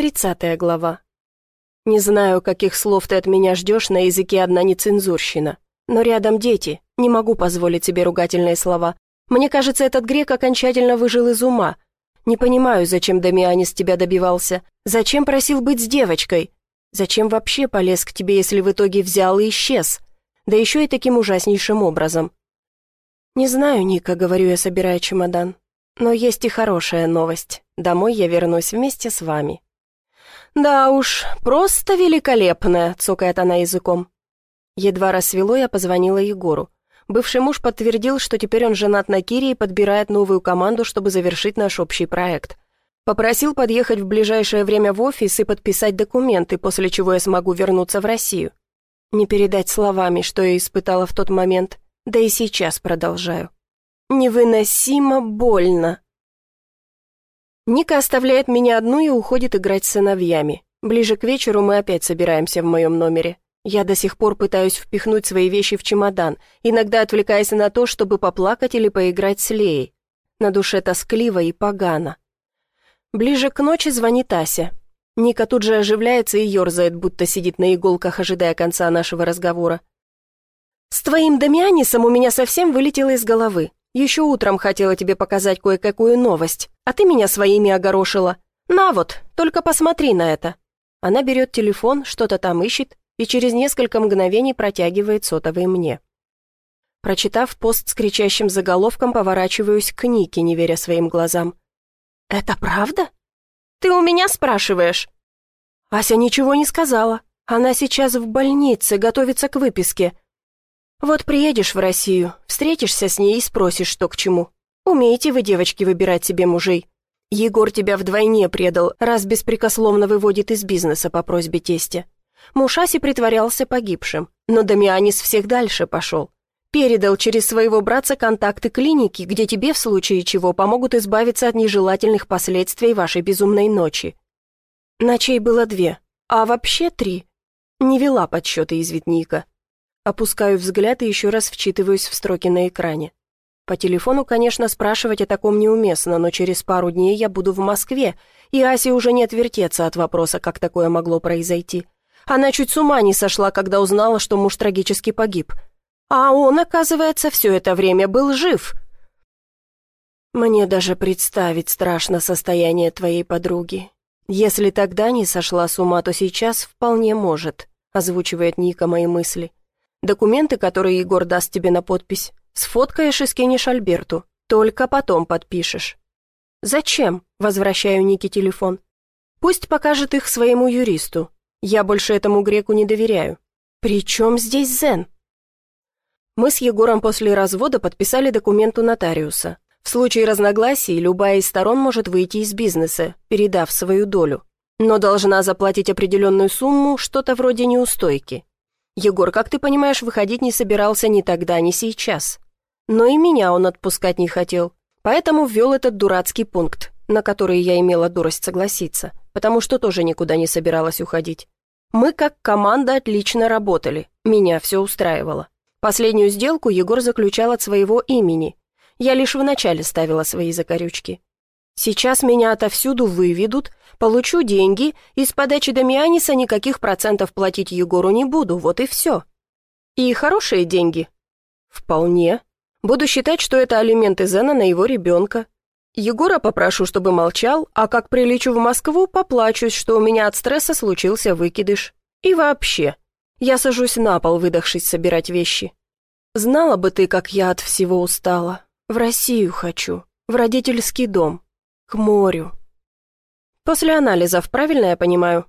Тридцатая глава. Не знаю, каких слов ты от меня ждешь на языке одна нецензурщина. Но рядом дети, не могу позволить себе ругательные слова. Мне кажется, этот грек окончательно выжил из ума. Не понимаю, зачем Дамианис тебя добивался. Зачем просил быть с девочкой? Зачем вообще полез к тебе, если в итоге взял и исчез? Да еще и таким ужаснейшим образом. Не знаю, Ника, говорю я, собирая чемодан. Но есть и хорошая новость. Домой я вернусь вместе с вами. «Да уж, просто великолепная», — цокает она языком. Едва рассвело, я позвонила Егору. Бывший муж подтвердил, что теперь он женат на Кире и подбирает новую команду, чтобы завершить наш общий проект. Попросил подъехать в ближайшее время в офис и подписать документы, после чего я смогу вернуться в Россию. Не передать словами, что я испытала в тот момент, да и сейчас продолжаю. Невыносимо больно. Ника оставляет меня одну и уходит играть с сыновьями. Ближе к вечеру мы опять собираемся в моем номере. Я до сих пор пытаюсь впихнуть свои вещи в чемодан, иногда отвлекаясь на то, чтобы поплакать или поиграть с Леей. На душе тоскливо и погано. Ближе к ночи звонит Ася. Ника тут же оживляется и ерзает, будто сидит на иголках, ожидая конца нашего разговора. «С твоим Дамианисом у меня совсем вылетело из головы. Еще утром хотела тебе показать кое-какую новость, а ты меня своими огорошила. На вот, только посмотри на это». Она берет телефон, что-то там ищет и через несколько мгновений протягивает сотовый мне. Прочитав пост с кричащим заголовком, поворачиваюсь к Нике, не веря своим глазам. «Это правда? Ты у меня спрашиваешь?» Ася ничего не сказала. Она сейчас в больнице, готовится к выписке. Вот приедешь в Россию, встретишься с ней и спросишь, что к чему. Умеете вы, девочки, выбирать себе мужей? Егор тебя вдвойне предал, раз беспрекословно выводит из бизнеса по просьбе тестя. Муж Аси притворялся погибшим, но Дамианис всех дальше пошел. Передал через своего братца контакты клиники, где тебе в случае чего помогут избавиться от нежелательных последствий вашей безумной ночи. Ночей было две, а вообще три. Не вела подсчеты из Витника. Опускаю взгляд и еще раз вчитываюсь в строки на экране. По телефону, конечно, спрашивать о таком неуместно, но через пару дней я буду в Москве, и Асе уже не отвертеться от вопроса, как такое могло произойти. Она чуть с ума не сошла, когда узнала, что муж трагически погиб. А он, оказывается, все это время был жив. Мне даже представить страшно состояние твоей подруги. Если тогда не сошла с ума, то сейчас вполне может, озвучивает Ника мои мысли. Документы, которые Егор даст тебе на подпись, сфоткаешь и скинешь Альберту. Только потом подпишешь». «Зачем?» — возвращаю Нике телефон. «Пусть покажет их своему юристу. Я больше этому греку не доверяю. При чем здесь Зен?» Мы с Егором после развода подписали документ у нотариуса. В случае разногласий любая из сторон может выйти из бизнеса, передав свою долю, но должна заплатить определенную сумму, что-то вроде неустойки. Егор, как ты понимаешь, выходить не собирался ни тогда, ни сейчас. Но и меня он отпускать не хотел, поэтому ввел этот дурацкий пункт, на который я имела дурость согласиться, потому что тоже никуда не собиралась уходить. Мы как команда отлично работали, меня все устраивало. Последнюю сделку Егор заключал от своего имени. Я лишь вначале ставила свои закорючки. Сейчас меня отовсюду выведут, получу деньги, и с подачи Дамианиса никаких процентов платить Егору не буду, вот и все. И хорошие деньги? Вполне. Буду считать, что это алименты Зена на его ребенка. Егора попрошу, чтобы молчал, а как прилечу в Москву, поплачусь, что у меня от стресса случился выкидыш. И вообще, я сажусь на пол, выдохшись собирать вещи. Знала бы ты, как я от всего устала. В Россию хочу, в родительский дом. К морю. После анализов, правильно я понимаю?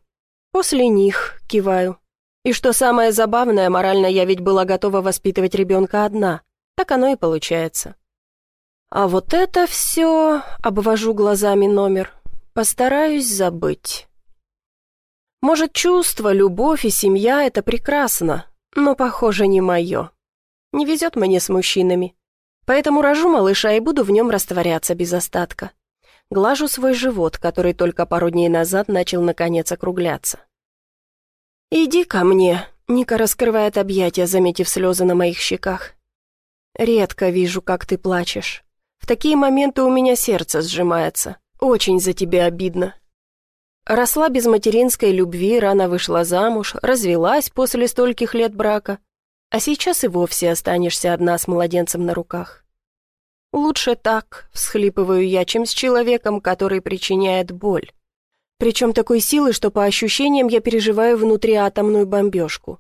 После них, киваю. И что самое забавное, морально я ведь была готова воспитывать ребенка одна. Так оно и получается. А вот это все, обвожу глазами номер, постараюсь забыть. Может, чувство, любовь и семья — это прекрасно, но, похоже, не мое. Не везет мне с мужчинами. Поэтому рожу малыша и буду в нем растворяться без остатка. Глажу свой живот, который только пару дней назад начал наконец округляться. «Иди ко мне», — Ника раскрывает объятия, заметив слезы на моих щеках. «Редко вижу, как ты плачешь. В такие моменты у меня сердце сжимается. Очень за тебя обидно». Росла без материнской любви, рано вышла замуж, развелась после стольких лет брака, а сейчас и вовсе останешься одна с младенцем на руках. Лучше так, всхлипываю я, чем с человеком, который причиняет боль. Причем такой силы, что по ощущениям я переживаю внутри атомную бомбежку.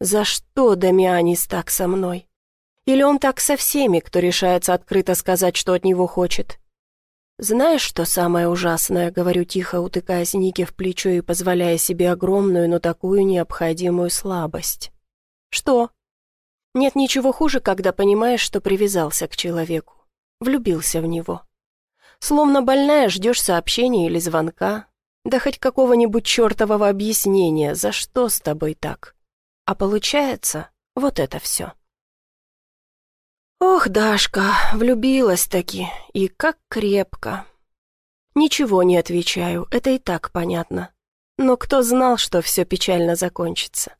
За что Дамианис так со мной? Или он так со всеми, кто решается открыто сказать, что от него хочет? «Знаешь, что самое ужасное?» — говорю тихо, утыкаясь Нике в плечо и позволяя себе огромную, но такую необходимую слабость. «Что?» «Нет ничего хуже, когда понимаешь, что привязался к человеку, влюбился в него. Словно больная ждешь сообщения или звонка, да хоть какого-нибудь чертового объяснения, за что с тобой так. А получается вот это все». Ох, Дашка, влюбилась-таки, и как крепко. Ничего не отвечаю, это и так понятно. Но кто знал, что все печально закончится?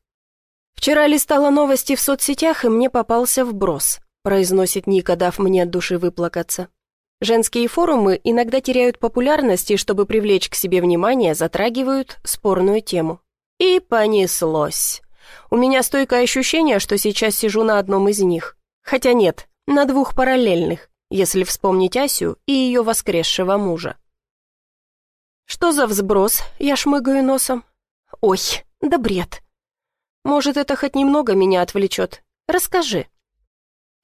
Вчера листала новости в соцсетях, и мне попался вброс, произносит Ника, дав мне от души выплакаться. Женские форумы иногда теряют популярность и, чтобы привлечь к себе внимание, затрагивают спорную тему. И понеслось. У меня стойкое ощущение, что сейчас сижу на одном из них. Хотя нет, на двух параллельных, если вспомнить Асю и ее воскресшего мужа. Что за взброс? Я шмыгаю носом. Ой, да бред. Может, это хоть немного меня отвлечет? Расскажи.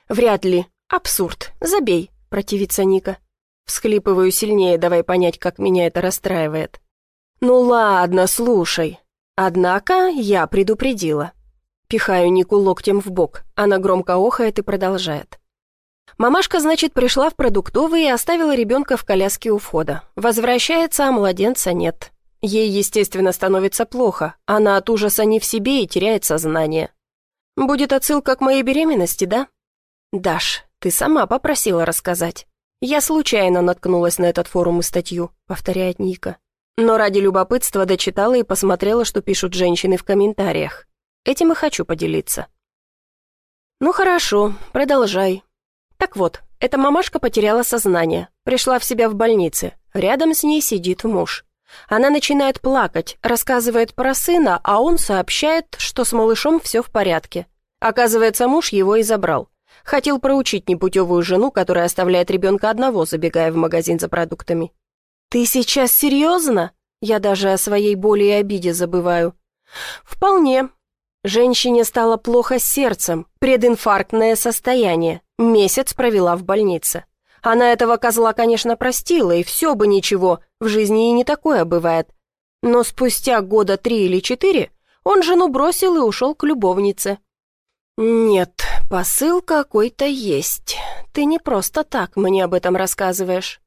Вряд ли. Абсурд. Забей, противится Ника. Всхлипываю сильнее, давай понять, как меня это расстраивает. Ну ладно, слушай. Однако я предупредила. Пихаю Нику локтем в бок. Она громко охает и продолжает. Мамашка, значит, пришла в продуктовый и оставила ребенка в коляске у входа. Возвращается, а младенца нет. Ей, естественно, становится плохо. Она от ужаса не в себе и теряет сознание. Будет отсылка к моей беременности, да? Даш, ты сама попросила рассказать. Я случайно наткнулась на этот форум и статью, повторяет Ника. Но ради любопытства дочитала и посмотрела, что пишут женщины в комментариях. Этим и хочу поделиться. Ну хорошо, продолжай. Так вот, эта мамашка потеряла сознание, пришла в себя в больнице. Рядом с ней сидит муж. Она начинает плакать, рассказывает про сына, а он сообщает, что с малышом все в порядке. Оказывается, муж его и забрал. Хотел проучить непутевую жену, которая оставляет ребенка одного, забегая в магазин за продуктами. «Ты сейчас серьезно?» Я даже о своей боли и обиде забываю. «Вполне. Женщине стало плохо с сердцем, прединфарктное состояние. Месяц провела в больнице. Она этого козла, конечно, простила, и все бы ничего, в жизни и не такое бывает. Но спустя года три или четыре он жену бросил и ушел к любовнице. «Нет, посыл какой-то есть. Ты не просто так мне об этом рассказываешь».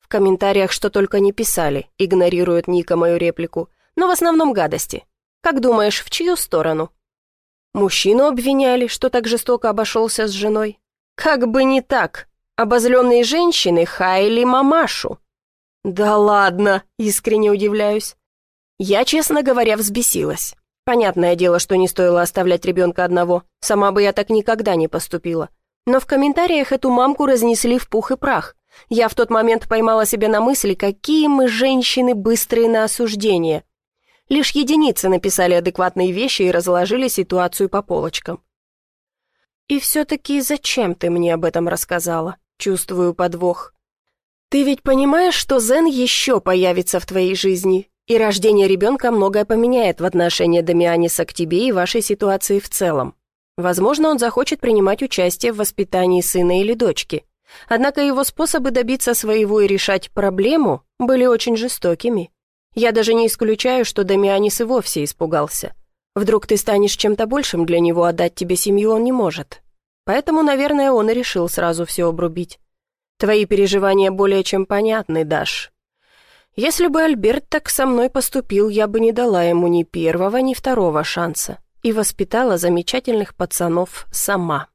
В комментариях что только не писали, игнорирует Ника мою реплику, но в основном гадости. Как думаешь, в чью сторону? Мужчину обвиняли, что так жестоко обошелся с женой. Как бы не так. Обозленные женщины хаяли мамашу. Да ладно, искренне удивляюсь. Я, честно говоря, взбесилась. Понятное дело, что не стоило оставлять ребенка одного. Сама бы я так никогда не поступила. Но в комментариях эту мамку разнесли в пух и прах. Я в тот момент поймала себя на мысли, какие мы женщины быстрые на осуждение. Лишь единицы написали адекватные вещи и разложили ситуацию по полочкам. «И все-таки зачем ты мне об этом рассказала?» Чувствую подвох. «Ты ведь понимаешь, что Зен еще появится в твоей жизни, и рождение ребенка многое поменяет в отношении Дамианиса к тебе и вашей ситуации в целом. Возможно, он захочет принимать участие в воспитании сына или дочки. Однако его способы добиться своего и решать проблему были очень жестокими. Я даже не исключаю, что Дамианис и вовсе испугался. Вдруг ты станешь чем-то большим для него, отдать тебе семью он не может. Поэтому, наверное, он и решил сразу все обрубить. Твои переживания более чем понятны, Даш. Если бы Альберт так со мной поступил, я бы не дала ему ни первого, ни второго шанса и воспитала замечательных пацанов сама.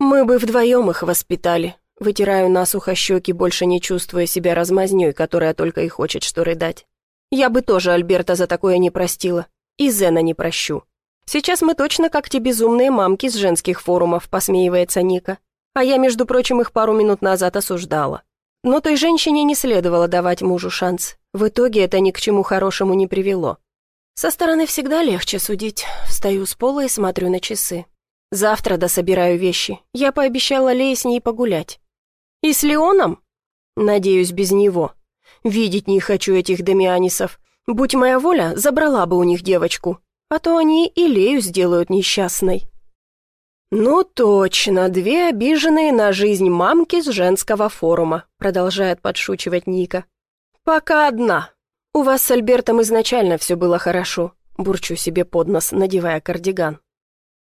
Мы бы вдвоем их воспитали, Вытираю насухо щеки, больше не чувствуя себя размазнёй, которая только и хочет что рыдать. Я бы тоже Альберта за такое не простила. И Зена не прощу. Сейчас мы точно как те безумные мамки с женских форумов, посмеивается Ника. А я, между прочим, их пару минут назад осуждала. Но той женщине не следовало давать мужу шанс. В итоге это ни к чему хорошему не привело. Со стороны всегда легче судить. Встаю с пола и смотрю на часы. Завтра дособираю вещи. Я пообещала Лее с ней погулять. И с Леоном? Надеюсь, без него. Видеть не хочу этих Дамианисов. Будь моя воля, забрала бы у них девочку. А то они и Лею сделают несчастной. «Ну точно, две обиженные на жизнь мамки с женского форума», продолжает подшучивать Ника. «Пока одна. У вас с Альбертом изначально все было хорошо», бурчу себе под нос, надевая кардиган.